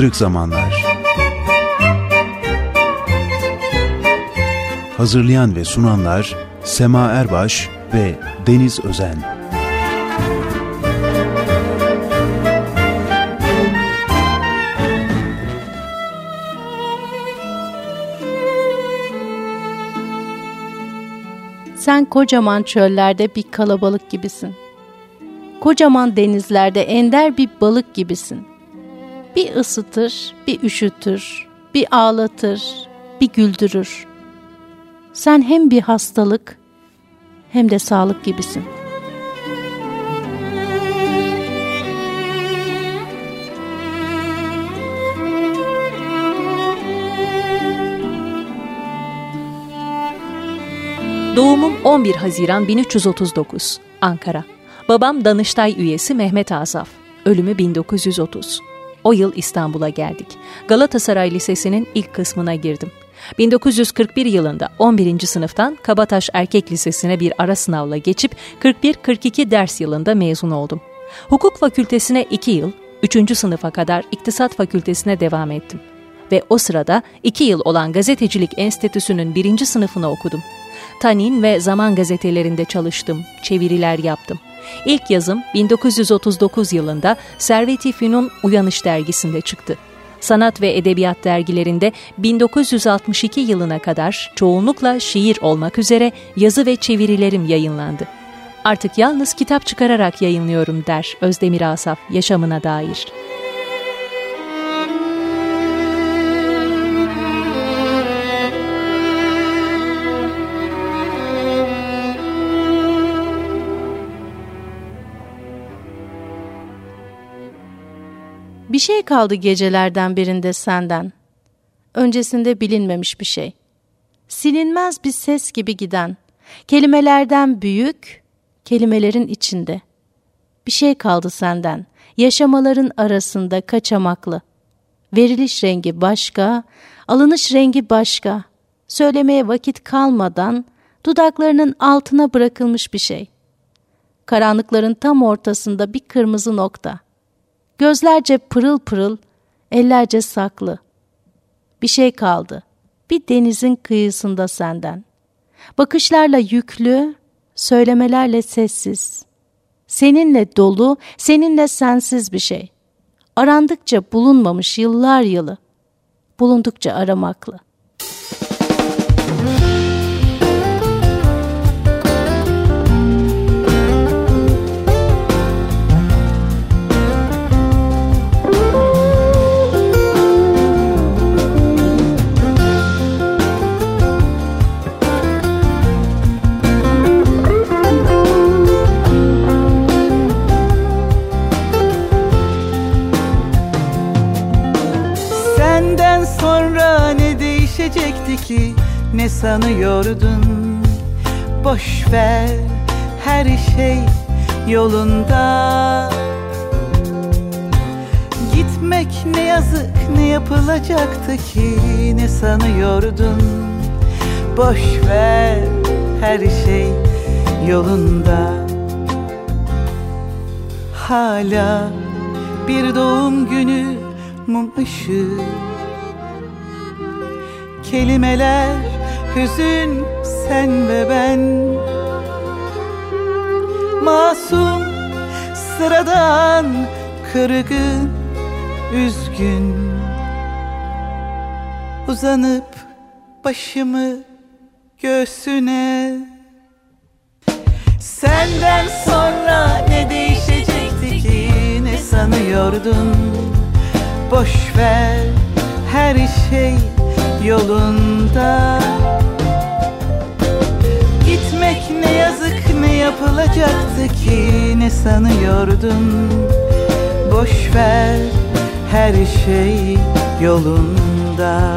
Kırık Zamanlar Hazırlayan ve sunanlar Sema Erbaş ve Deniz Özen Sen kocaman çöllerde bir kalabalık gibisin. Kocaman denizlerde ender bir balık gibisin. Bir ısıtır, bir üşütür, bir ağlatır, bir güldürür. Sen hem bir hastalık hem de sağlık gibisin.'' Doğumum 11 Haziran 1339, Ankara. Babam Danıştay üyesi Mehmet Asaf. Ölümü 1930. O yıl İstanbul'a geldik. Galatasaray Lisesi'nin ilk kısmına girdim. 1941 yılında 11. sınıftan Kabataş Erkek Lisesi'ne bir ara sınavla geçip 41-42 ders yılında mezun oldum. Hukuk fakültesine 2 yıl, 3. sınıfa kadar İktisat Fakültesine devam ettim. Ve o sırada 2 yıl olan Gazetecilik Enstitüsü'nün 1. sınıfını okudum. Tanin ve Zaman gazetelerinde çalıştım, çeviriler yaptım. İlk yazım 1939 yılında Servet-i Fünun Uyanış dergisinde çıktı. Sanat ve Edebiyat dergilerinde 1962 yılına kadar çoğunlukla şiir olmak üzere yazı ve çevirilerim yayınlandı. Artık yalnız kitap çıkararak yayınlıyorum der Özdemir Asaf yaşamına dair. Bir şey kaldı gecelerden birinde senden. Öncesinde bilinmemiş bir şey. Silinmez bir ses gibi giden. Kelimelerden büyük, kelimelerin içinde. Bir şey kaldı senden. Yaşamaların arasında kaçamaklı. Veriliş rengi başka, alınış rengi başka. Söylemeye vakit kalmadan dudaklarının altına bırakılmış bir şey. Karanlıkların tam ortasında bir kırmızı nokta.'' Gözlerce pırıl pırıl, ellerce saklı. Bir şey kaldı. Bir denizin kıyısında senden. Bakışlarla yüklü, söylemelerle sessiz. Seninle dolu, seninle sensiz bir şey. Arandıkça bulunmamış yıllar yılı. Bulundukça aramaklı. Ki ne sanıyordun? Boş ver her şey yolunda. Gitmek ne yazık ne yapılacaktı ki ne sanıyordun? Boş ver her şey yolunda. Hala bir doğum günü mum ışığı kelimeler hüzün sen ve ben. Masum sıradan kırgın üzgün. Uzanıp başımı göğsüne. Senden sonra ne değişecekti ki? Ne sanıyordun? Boş ver her şey yolunda. Gitmek ne yazık ne yapılacaktı ki? Ne sanıyordun? Boş ver her şey yolunda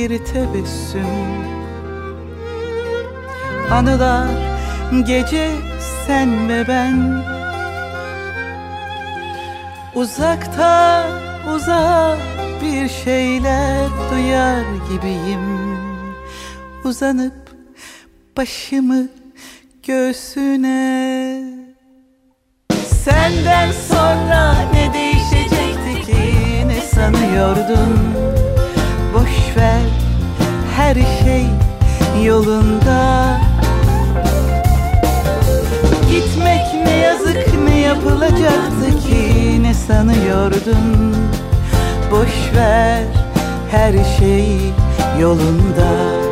bir tebessüm. Anılar gece sen ve ben. Uzakta uzak bir şeyler duyar gibiyim. Uzanıp başımı göğsüne. Senden sonra ne değişecekti ki? Ne sanıyordun her şey yolunda. Gitmek ne yazık ne yapılacaktı ki? Ne sanıyordun? Boş ver her şey yolunda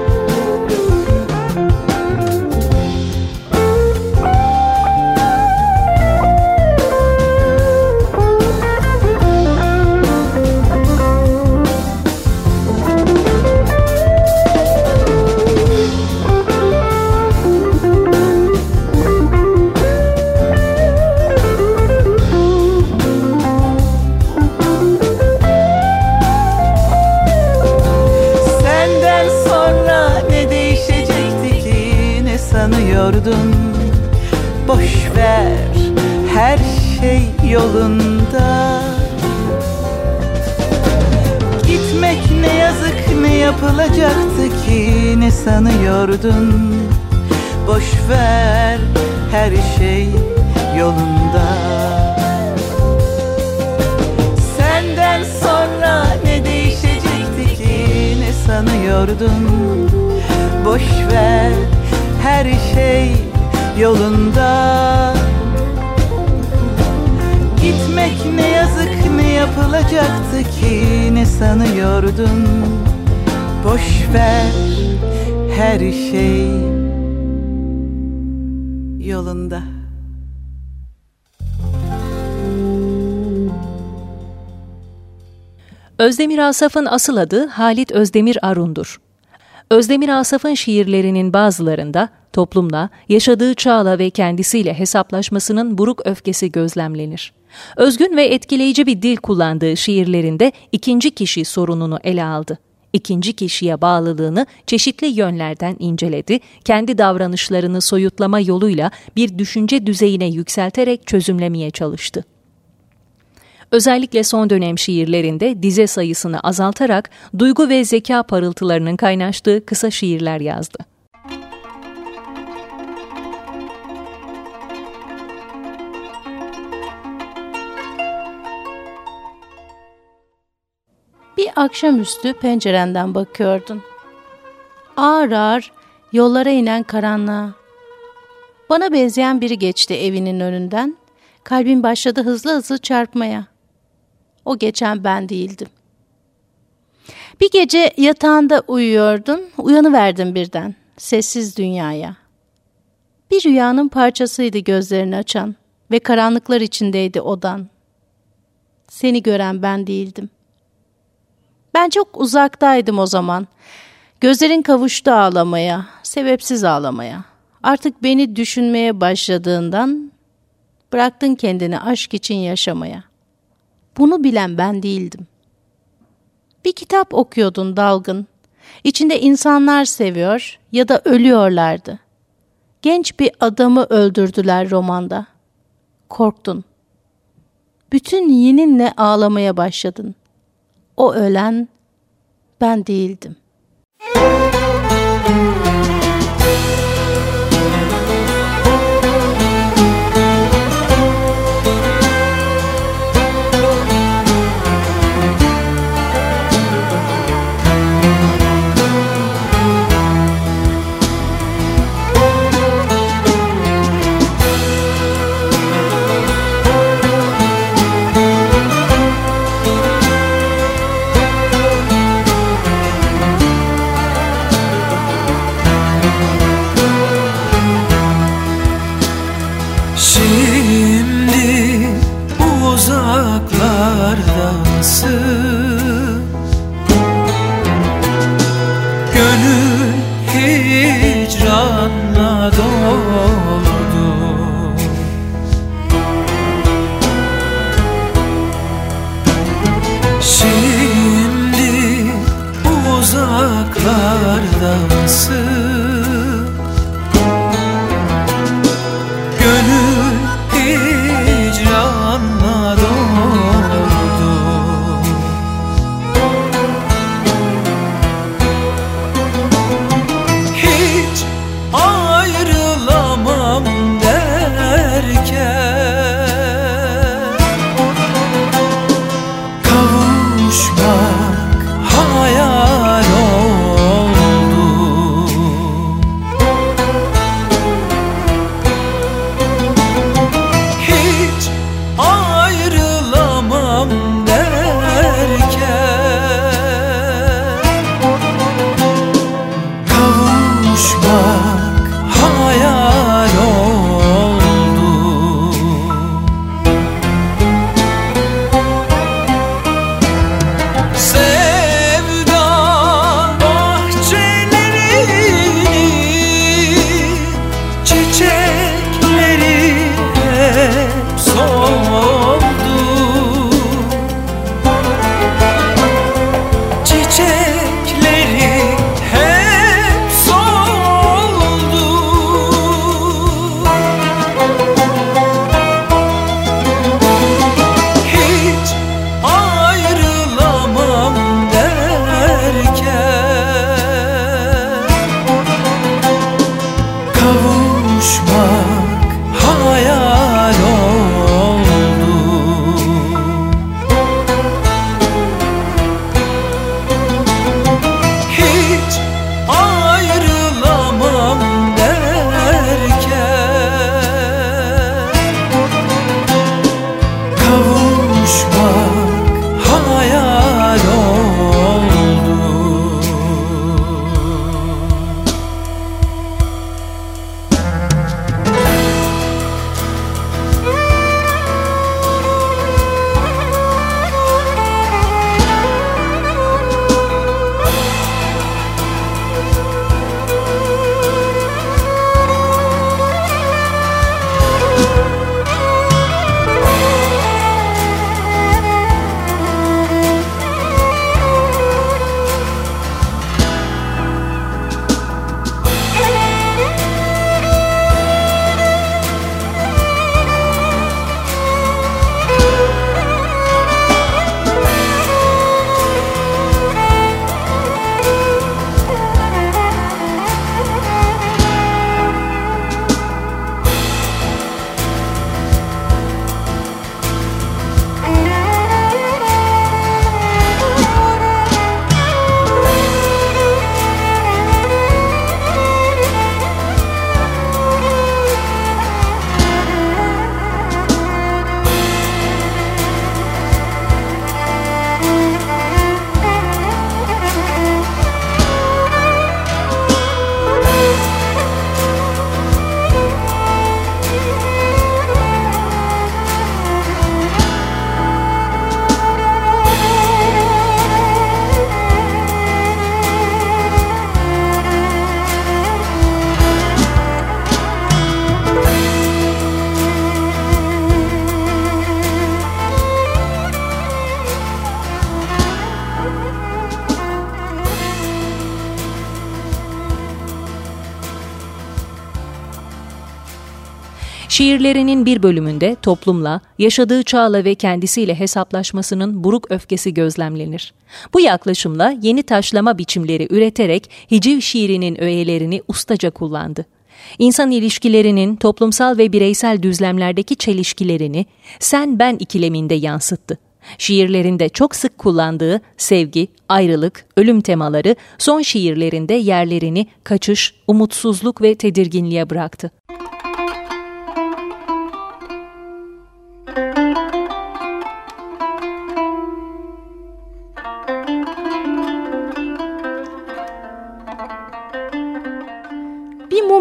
sanıyordun Boş ver her şey yolunda. Gitmek ne yazık ne yapılacaktı ki? Ne sanıyordun? Boş ver her şey yolunda. Senden sonra ne değişecekti ki? Ne sanıyordun? Boş ver her şey yolunda. Gitmek ne yazık ne yapılacaktı ki? Ne sanıyordun? Boş ver her şey yolunda. Özdemir Asaf'ın asıl adı Halit Özdemir Arun'dur. Özdemir Asaf'ın şiirlerinin bazılarında toplumla, yaşadığı çağla ve kendisiyle hesaplaşmasının buruk öfkesi gözlemlenir. Özgün ve etkileyici bir dil kullandığı şiirlerinde ikinci kişi sorununu ele aldı. İkinci kişiye bağlılığını çeşitli yönlerden inceledi, kendi davranışlarını soyutlama yoluyla bir düşünce düzeyine yükselterek çözümlemeye çalıştı. Özellikle son dönem şiirlerinde dize sayısını azaltarak duygu ve zeka parıltılarının kaynaştığı kısa şiirler yazdı. Bir akşamüstü pencerenden bakıyordun. Ağır ağır yollara inen karanlığa. Bana benzeyen biri geçti evinin önünden. Kalbim başladı hızlı hızlı çarpmaya. O geçen ben değildim. Bir gece yatağında uyuyordun, uyanıverdin birden, sessiz dünyaya. Bir rüyanın parçasıydı gözlerini açan ve karanlıklar içindeydi odan. Seni gören ben değildim. Ben çok uzaktaydım o zaman. Gözlerin kavuştu ağlamaya, sebepsiz ağlamaya. Artık beni düşünmeye başladığından bıraktın kendini aşk için yaşamaya. Bunu bilen ben değildim. Bir kitap okuyordun dalgın. İçinde insanlar seviyor ya da ölüyorlardı. Genç bir adamı öldürdüler romanda. Korktun. Bütün yininle ağlamaya başladın. O ölen ben değildim. Şiirlerinin bir bölümünde toplumla, yaşadığı çağla ve kendisiyle hesaplaşmasının buruk öfkesi gözlemlenir. Bu yaklaşımla yeni taşlama biçimleri üreterek hiciv şiirinin öğelerini ustaca kullandı. İnsan ilişkilerinin toplumsal ve bireysel düzlemlerdeki çelişkilerini sen-ben ikileminde yansıttı. Şiirlerinde çok sık kullandığı sevgi, ayrılık, ölüm temaları son şiirlerinde yerlerini kaçış, umutsuzluk ve tedirginliğe bıraktı.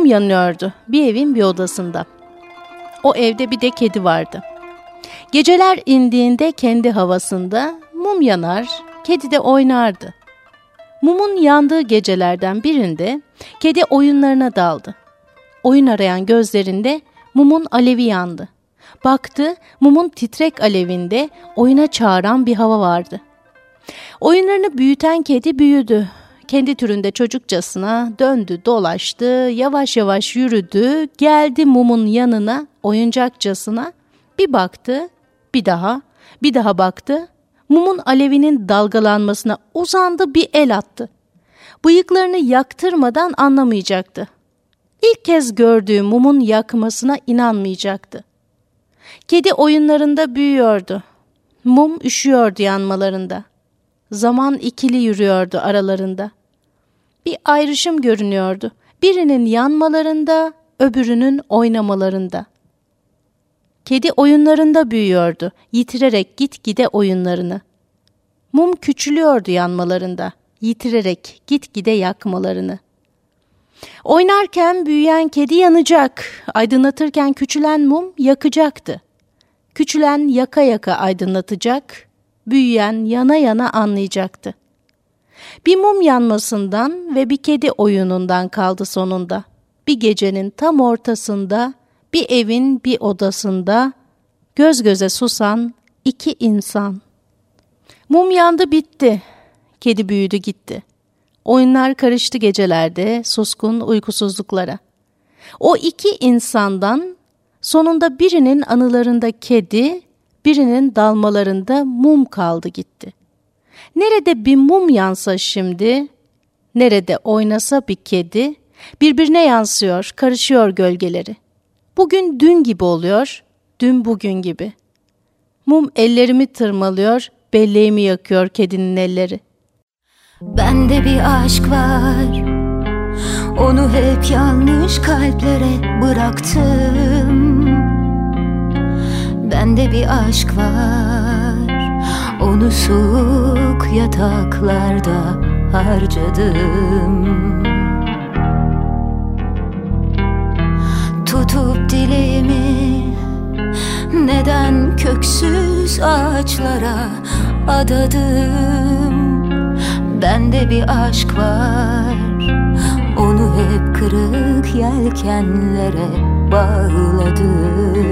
Yanıyordu bir evin bir odasında. O evde bir de kedi vardı. Geceler indiğinde kendi havasında mum yanar, kedi de oynardı. Mumun yandığı gecelerden birinde kedi oyunlarına daldı. Oyun arayan gözlerinde mumun alevi yandı. Baktı, mumun titrek alevinde oyuna çağıran bir hava vardı. Oyunlarını büyüten kedi büyüdü. Kendi türünde çocukçasına döndü, dolaştı, yavaş yavaş yürüdü, geldi mumun yanına oyuncakçasına. Bir baktı, bir daha, bir daha baktı. Mumun alevinin dalgalanmasına uzandı bir el attı. Bıyıklarını yaktırmadan anlamayacaktı. İlk kez gördüğü mumun yakmasına inanmayacaktı. Kedi oyunlarında büyüyordu. Mum üşüyordu yanmalarında. Zaman ikili yürüyordu aralarında. Bir ayrışım görünüyordu. Birinin yanmalarında, öbürünün oynamalarında. Kedi oyunlarında büyüyordu, yitirerek gitgide oyunlarını. Mum küçülüyordu yanmalarında, yitirerek gitgide yakmalarını. Oynarken büyüyen kedi yanacak, aydınlatırken küçülen mum yakacaktı. Küçülen yaka yaka aydınlatacak, büyüyen yana yana anlayacaktı. Bir mum yanmasından ve bir kedi oyunundan kaldı sonunda. Bir gecenin tam ortasında, bir evin bir odasında göz göze susan iki insan. Mum yandı bitti. Kedi büyüdü gitti. Oyunlar karıştı gecelerde suskun uykusuzluklara. O iki insandan sonunda birinin anılarında kedi, birinin dalmalarında mum kaldı gitti. Nerede bir mum yansa şimdi, nerede oynasa bir kedi, birbirine yansıyor, karışıyor gölgeleri. Bugün dün gibi oluyor, dün bugün gibi. Mum ellerimi tırmalıyor, belleğimi yakıyor kedinin elleri. Bende bir aşk var Onu hep yanlış kalplere bıraktım Bende bir aşk var Onu soğuk yataklarda harcadım. Tutup dilimi Neden köksüz ağaçlara adadım? Bende bir aşk var Onu hep kırık yelkenlere bağladım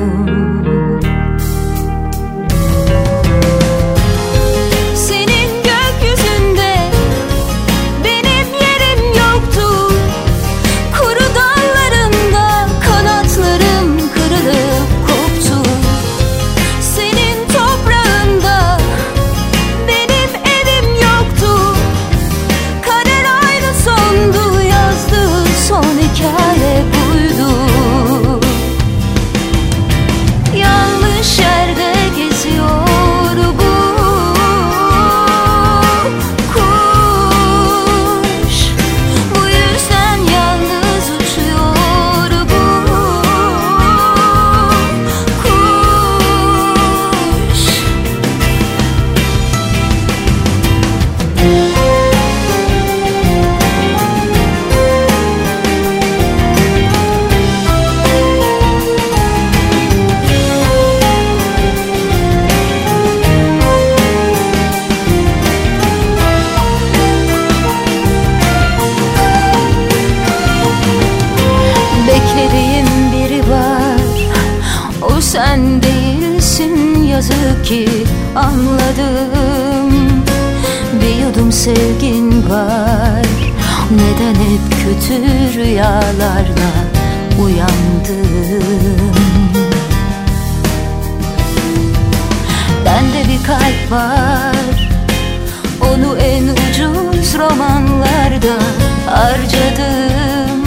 romanlarda harcadım.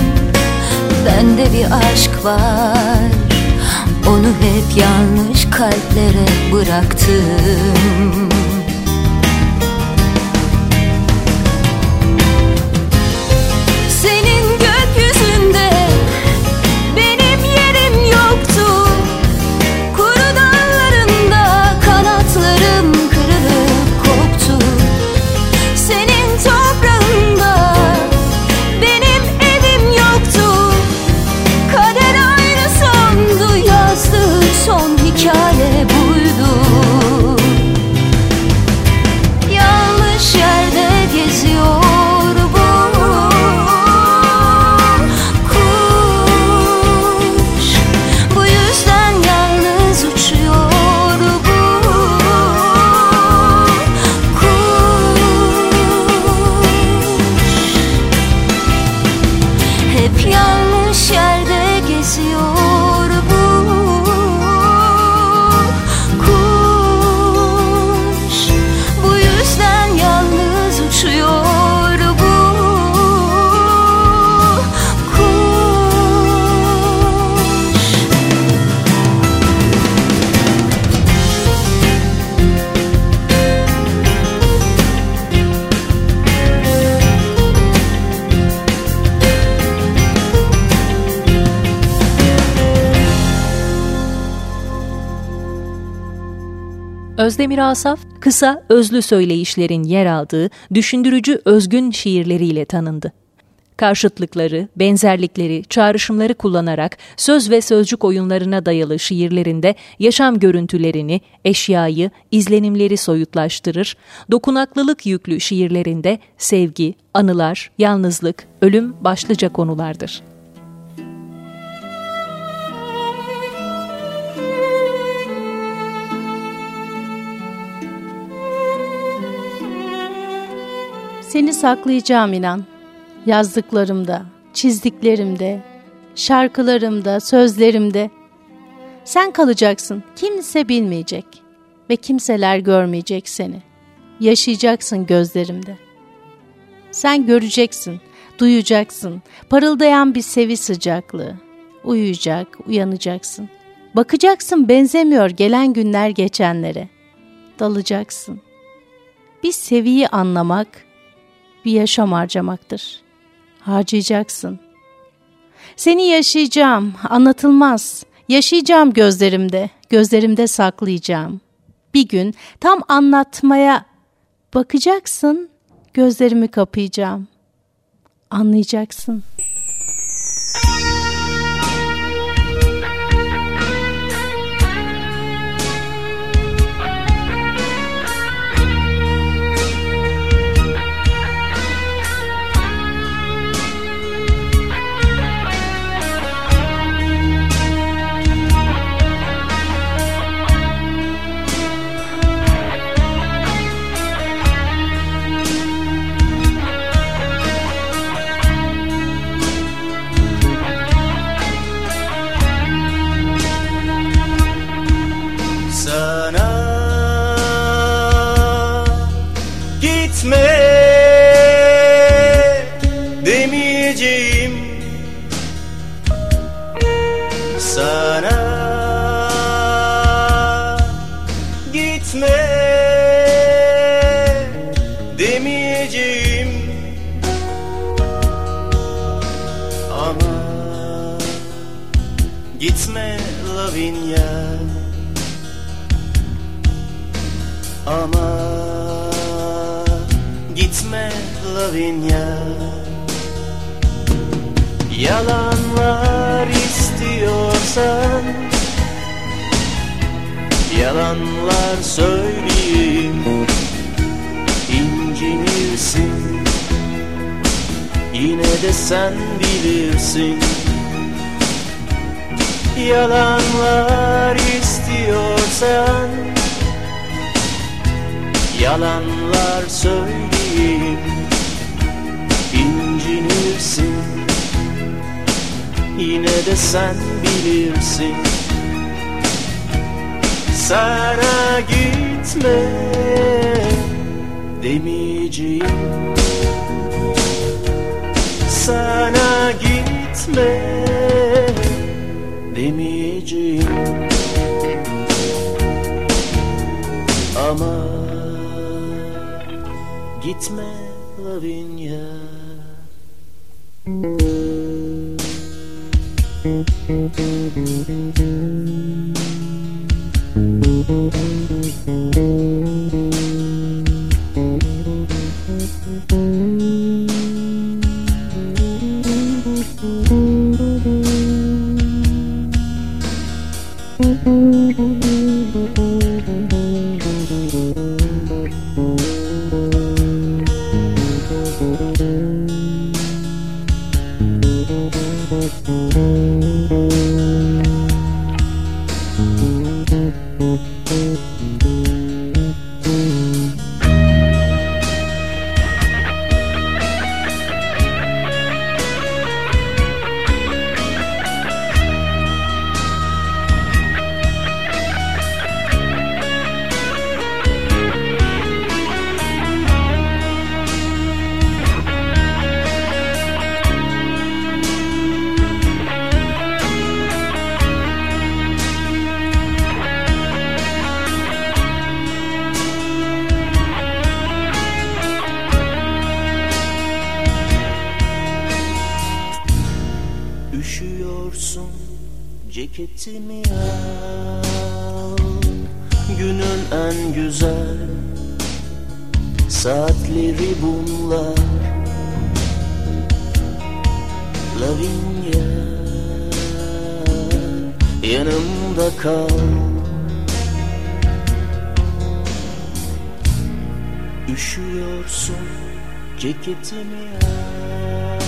Bende bir aşk var. Onu hep yanlış kalplere bıraktım Özdemir Asaf, kısa, özlü söyleyişlerin yer aldığı düşündürücü özgün şiirleriyle tanındı. Karşıtlıkları, benzerlikleri, çağrışımları kullanarak söz ve sözcük oyunlarına dayalı şiirlerinde yaşam görüntülerini, eşyayı, izlenimleri soyutlaştırır, dokunaklılık yüklü şiirlerinde sevgi, anılar, yalnızlık, ölüm başlıca konulardır. Seni saklayacağım inan. Yazdıklarımda, çizdiklerimde, şarkılarımda, sözlerimde. Sen kalacaksın, kimse bilmeyecek ve kimseler görmeyecek seni. Yaşayacaksın gözlerimde. Sen göreceksin, duyacaksın, parıldayan bir sevi sıcaklığı. Uyuyacak, uyanacaksın. Bakacaksın benzemiyor gelen günler geçenlere. Dalacaksın. Bir seviyi anlamak, bir yaşam harcamaktır. Harcayacaksın. Seni yaşayacağım, anlatılmaz. Yaşayacağım gözlerimde, gözlerimde saklayacağım. Bir gün tam anlatmaya bakacaksın, gözlerimi kapayacağım. Anlayacaksın.'' Yine de sen bilirsin. Yalanlar istiyorsan Yalanlar söyleyeyim incinirsin. Yine de sen bilirsin. Sana gitme demeyeceğim Sana gitme demeyeceğim. Ama gitme Lavinia Üşüyorsun Lavinia yanımda kal. Üşüyorsun ceketimi al.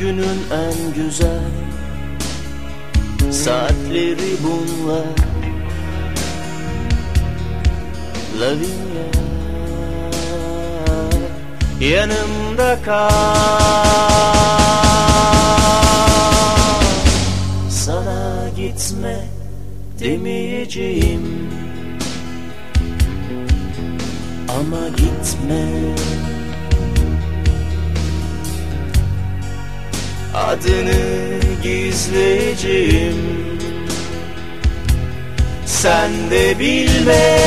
Günün en güzel saatleri bunlar. Lavinia yanımda kal. Sana gitme demeyeceğim. Ama gitme. Adını gizleyeceğim. Sen de bilme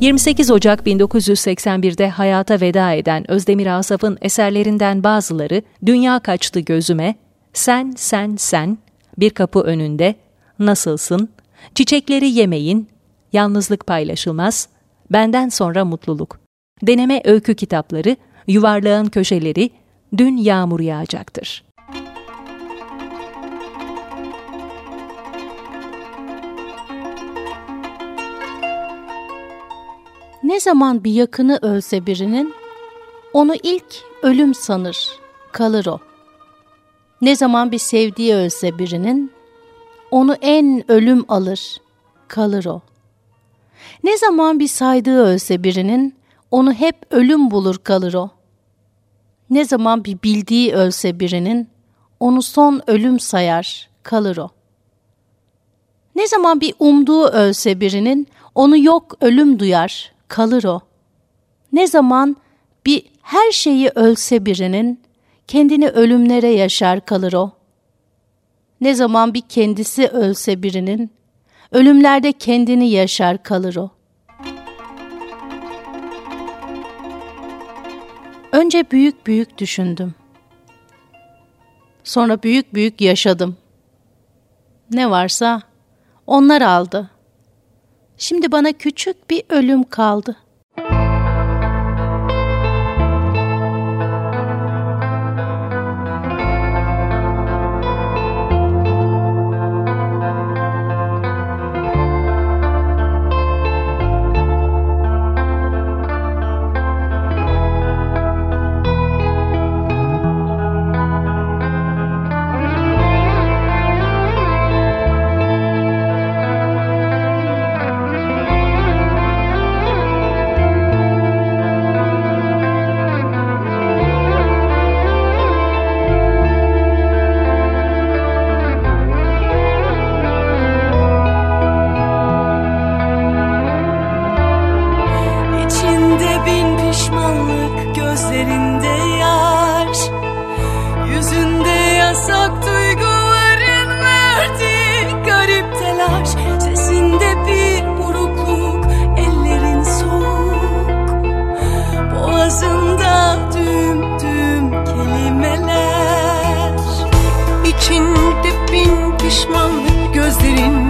28 Ocak 1981'de hayata veda eden Özdemir Asaf'ın eserlerinden bazıları Dünya Kaçtı Gözüme, Sen Sen Sen, Bir Kapı Önünde, Nasılsın, Çiçekleri Yemeyin, Yalnızlık Paylaşılmaz, Benden Sonra Mutluluk, Deneme Öykü Kitapları, Yuvarlağın Köşeleri, Dün Yağmur Yağacaktır. Ne zaman bir yakını ölse birinin, onu ilk ölüm sanır, kalır o. Ne zaman bir sevdiği ölse birinin, onu en ölüm alır, kalır o. Ne zaman bir saydığı ölse birinin, onu hep ölüm bulur kalır o. Ne zaman bir bildiği ölse birinin, onu son ölüm sayar, kalır o. Ne zaman bir umduğu ölse birinin, onu yok ölüm duyar, kalır o. Ne zaman bir her şeyi ölse birinin, kendini ölümlere yaşar kalır o. Ne zaman bir kendisi ölse birinin, ölümlerde kendini yaşar kalır o. Önce büyük büyük düşündüm. Sonra büyük büyük yaşadım. Ne varsa onlar aldı. Şimdi bana küçük bir ölüm kaldı.'' gözlerinde yaş Yüzünde yasak duyguların verdiği garip telaş. Sesinde bir burukluk, ellerin soğuk. Boğazında düm düm kelimeler. İçinde bin pişmanlık gözlerin